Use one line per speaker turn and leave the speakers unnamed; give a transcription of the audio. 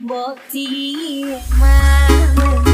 What do you Mang